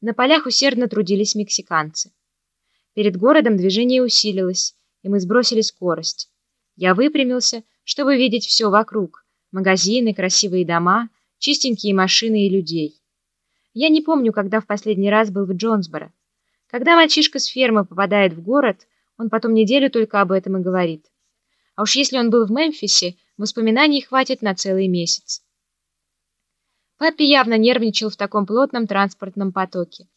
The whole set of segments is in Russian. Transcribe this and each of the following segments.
На полях усердно трудились мексиканцы. Перед городом движение усилилось, и мы сбросили скорость. Я выпрямился, чтобы видеть все вокруг. Магазины, красивые дома, чистенькие машины и людей. Я не помню, когда в последний раз был в Джонсборо. Когда мальчишка с фермы попадает в город, он потом неделю только об этом и говорит. А уж если он был в Мемфисе, воспоминаний хватит на целый месяц. Папе явно нервничал в таком плотном транспортном потоке.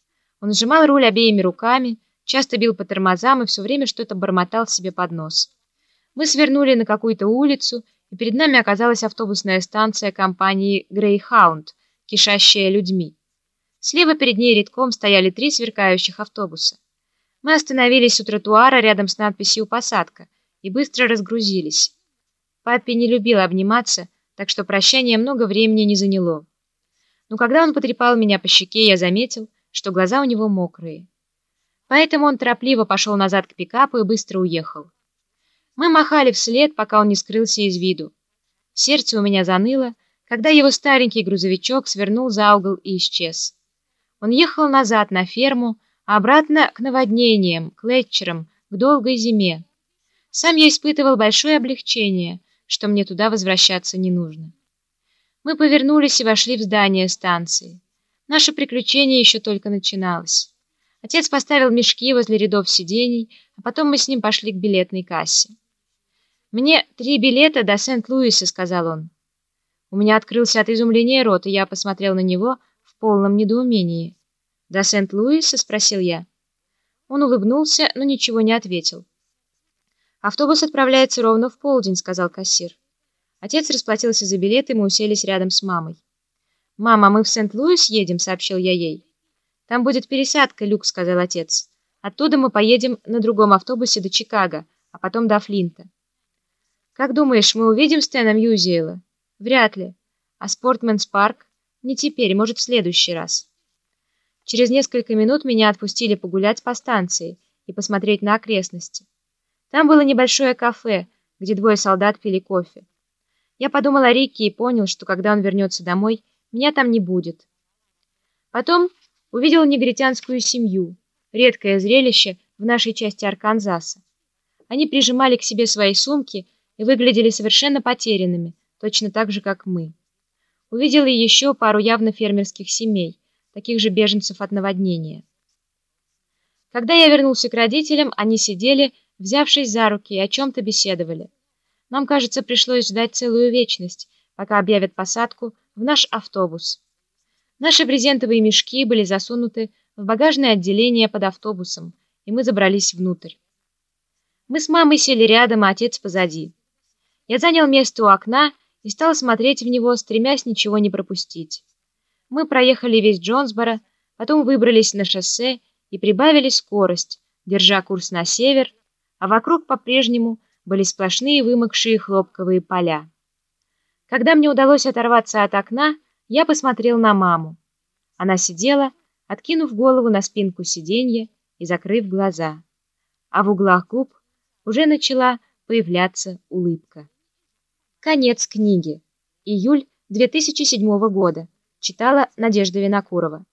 Он сжимал руль обеими руками, часто бил по тормозам и все время что-то бормотал себе под нос. Мы свернули на какую-то улицу, и перед нами оказалась автобусная станция компании «Грейхаунд», кишащая людьми. Слева перед ней редком стояли три сверкающих автобуса. Мы остановились у тротуара рядом с надписью «Посадка» и быстро разгрузились. Папе не любил обниматься, так что прощание много времени не заняло. Но когда он потрепал меня по щеке, я заметил, что глаза у него мокрые. Поэтому он торопливо пошел назад к пикапу и быстро уехал. Мы махали вслед, пока он не скрылся из виду. Сердце у меня заныло, когда его старенький грузовичок свернул за угол и исчез. Он ехал назад на ферму, а обратно к наводнениям, к летчерам, к долгой зиме. Сам я испытывал большое облегчение, что мне туда возвращаться не нужно. Мы повернулись и вошли в здание станции. Наше приключение еще только начиналось. Отец поставил мешки возле рядов сидений, а потом мы с ним пошли к билетной кассе. «Мне три билета до Сент-Луиса», — сказал он. У меня открылся от изумления рот, и я посмотрел на него в полном недоумении. «До Сент-Луиса?» — спросил я. Он улыбнулся, но ничего не ответил. «Автобус отправляется ровно в полдень», — сказал кассир. Отец расплатился за билет, и мы уселись рядом с мамой. «Мама, мы в Сент-Луис едем», — сообщил я ей. «Там будет пересадка, Люк», — сказал отец. «Оттуда мы поедем на другом автобусе до Чикаго, а потом до Флинта». Как думаешь, мы увидим Стэна Мьюзиэла? Вряд ли. А Спортменс Парк? Не теперь, может, в следующий раз. Через несколько минут меня отпустили погулять по станции и посмотреть на окрестности. Там было небольшое кафе, где двое солдат пили кофе. Я подумал о Рике и понял, что когда он вернется домой, меня там не будет. Потом увидел негритянскую семью, редкое зрелище в нашей части Арканзаса. Они прижимали к себе свои сумки и выглядели совершенно потерянными, точно так же, как мы. Увидела еще пару явно фермерских семей, таких же беженцев от наводнения. Когда я вернулся к родителям, они сидели, взявшись за руки, и о чем-то беседовали. Нам, кажется, пришлось ждать целую вечность, пока объявят посадку в наш автобус. Наши брезентовые мешки были засунуты в багажное отделение под автобусом, и мы забрались внутрь. Мы с мамой сели рядом, а отец позади. Я занял место у окна и стал смотреть в него, стремясь ничего не пропустить. Мы проехали весь Джонсборо, потом выбрались на шоссе и прибавили скорость, держа курс на север, а вокруг по-прежнему были сплошные вымокшие хлопковые поля. Когда мне удалось оторваться от окна, я посмотрел на маму. Она сидела, откинув голову на спинку сиденья и закрыв глаза, а в углах губ уже начала появляться улыбка. Конец книги. Июль 2007 года. Читала Надежда Винокурова.